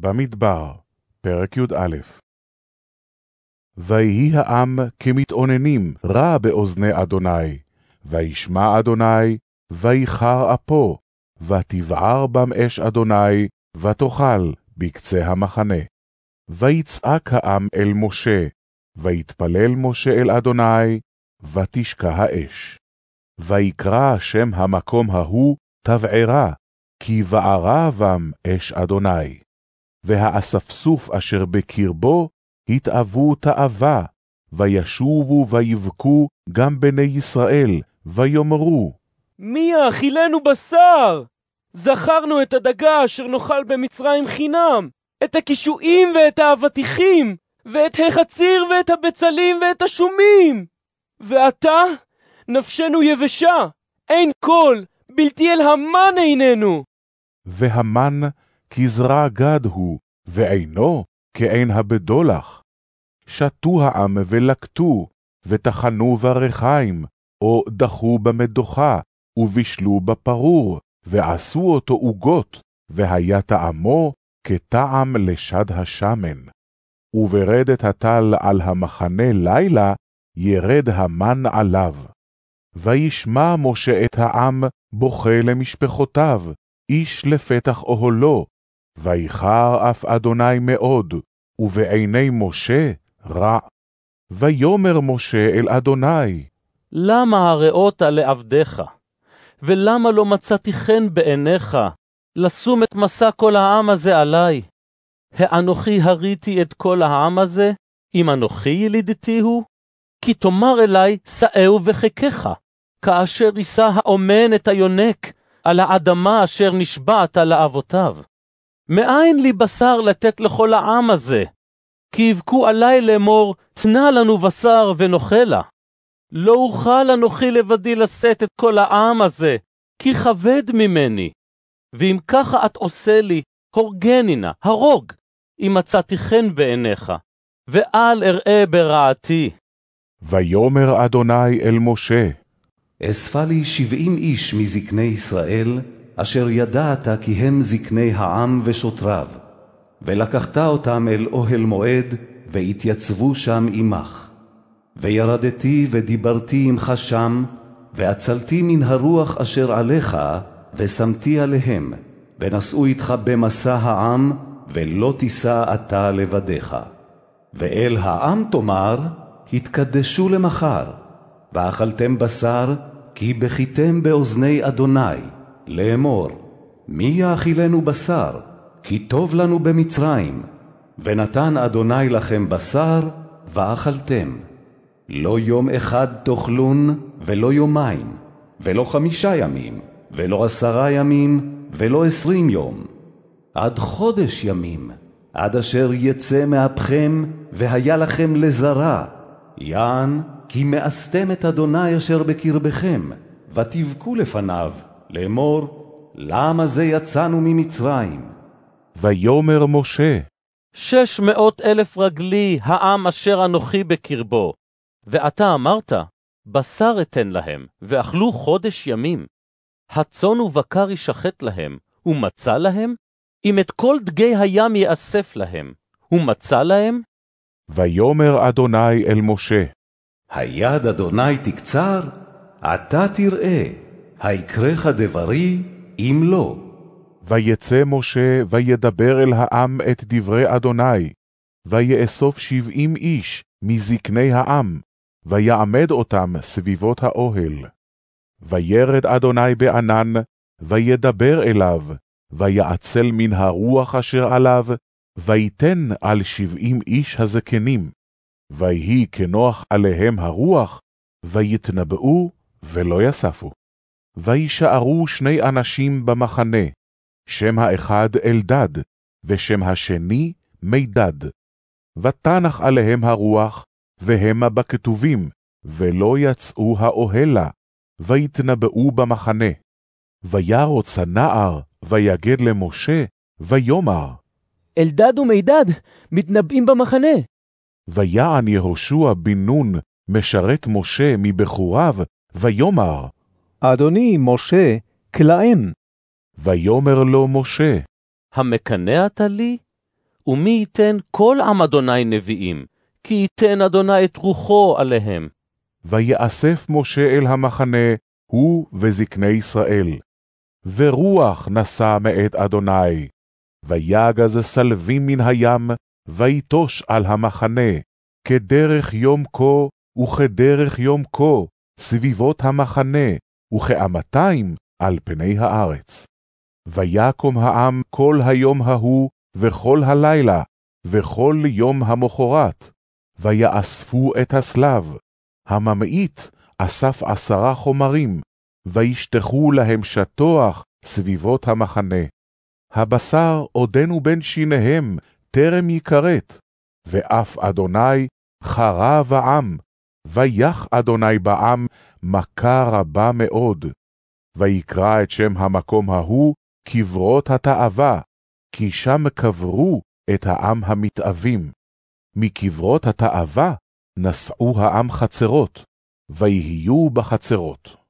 במדבר, פרק י"א ויהי העם כמתאוננים רע באוזני אדוני, וישמע אדוני, ויחר אפו, ותבער בם אש אדוני, ותאכל בקצה המחנה. ויצעק העם אל משה, ויתפלל משה אל אדוני, ותשקע האש. ויקרא שם המקום ההוא תבערה, כי בערה בם אש אדוני. והאספסוף אשר בקרבו התאוו תאווה, וישובו ויבכו גם בני ישראל, ויאמרו, מי יאכילנו בשר? זכרנו את הדגה אשר נאכל במצרים חינם, את הקישואים ואת האבטיחים, ואת החציר ואת הבצלים ואת השומים. ועתה נפשנו יבשה, אין קול, בלתי אל המן עיננו. והמן כזרע גד הוא, ועינו כעין הבדולח. שתו העם ולקטו, וטחנו ברחיים, או דחו במדוכה, ובישלו בפרור, ועשו אותו עוגות, והיה טעמו כטעם לשד השמן. וברדת הטל על המחנה לילה, ירד המן עליו. וישמע משה את העם בוכה למשפחותיו, איש לפתח אוהלו, ויחר אף אדוני מאוד, ובעיני משה רע. ויאמר משה אל אדוני, למה הראות לעבדיך? ולמה לא מצאתי חן בעיניך, לשום את מסע כל העם הזה עלי? האנוכי הריתי את כל העם הזה, אם אנוכי ילידתי הוא? כי תאמר אלי, שאהו וחיקך, כאשר יישא האומן את היונק על האדמה אשר נשבעת לאבותיו. מאין לי בשר לתת לכל העם הזה? כי יבכו עלי לאמור, תנה לנו בשר ונאכלה. לא אוכל אנוכי לבדי לשאת את כל העם הזה, כי כבד ממני. ואם ככה את עושה לי, הורגני נא, הרוג, אם מצאתי חן בעיניך, ואל אראה ברעתי. ויאמר אדוני אל משה, אספה לי שבעים איש מזקני ישראל, אשר ידעת כי הם זקני העם ושוטריו, ולקחת אותם אל אוהל מועד, והתייצבו שם עמך. וירדתי ודיברתי עמך שם, ואצלתי מן הרוח אשר עליך, ושמתי עליהם, ונשאו איתך במסע העם, ולא תישא אתה לבדיך. ואל העם תאמר, התקדשו למחר, ואכלתם בשר, כי בכיתם באוזני אדוני, לאמור, מי יאכילנו בשר? כי טוב לנו במצרים, ונתן אדוני לכם בשר, ואכלתם. לא יום אחד תאכלון, ולא יומיים, ולא חמישה ימים, ולא עשרה ימים, ולא עשרים יום, עד חודש ימים, עד אשר יצא מאפכם, והיה לכם לזרע, יען, כי מאסתם את אדוני אשר בקרבכם, ותבכו לפניו, לאמור, למה זה יצאנו ממצרים? ויאמר משה, שש מאות אלף רגלי העם אשר אנוכי בקרבו. ואתה אמרת, בשר אתן להם, ואכלו חודש ימים. הצאן ובקר ישחט להם, ומצא להם? אם את כל דגי הים יאסף להם, ומצא להם? ויאמר אדוני אל משה, היד אדוני תקצר, אתה תראה, היקרך דברי, אם לא. ויצא משה וידבר אל העם את דברי אדוני, ויאסוף שבעים איש מזקני העם, ויעמד אותם סביבות האוהל. וירד אדוני בענן, וידבר אליו, ויעצל מן הרוח אשר עליו, ויתן על שבעים איש הזקנים. ויהי כנוח עליהם הרוח, ויתנבאו ולא יספו. וישארו שני אנשים במחנה, שם האחד אלדד, ושם השני מידד. ותנח עליהם הרוח, והמה בכתובים, ולא יצאו האוהלה, ויתנבאו במחנה. וירוץ הנער, ויגד למשה, ויאמר, אלדד ומידד מתנבאים במחנה. ויען יהושע בן נון, משרת משה מבחוריו, ויאמר, אדוני משה, כלאם. ויאמר לו משה, המקנא אתה לי? ומי ייתן כל עם אדוני נביאים, כי ייתן אדוני את רוחו עליהם. ויאסף משה אל המחנה, הוא וזקני ישראל. ורוח נשא מאת אדוני, ויגז סלבים מן הים, ויטוש על המחנה, כדרך יום כה וכדרך יום כה, סביבות המחנה, וכאמתיים על פני הארץ. ויקום העם כל היום ההוא, וכל הלילה, וכל יום המחרת, ויאספו את הסלב. הממעיט אסף עשרה חומרים, וישטחו להם שטוח סביבות המחנה. הבשר עודנו בין שיניהם, טרם יכרת, ואף אדוני חרב העם, ויח אדוני בעם מכה רבה מאוד. ויקרא את שם המקום ההוא קברות התאווה, כי שם קברו את העם המתאבים. מקברות התאווה נשאו העם חצרות, ויהיו בחצרות.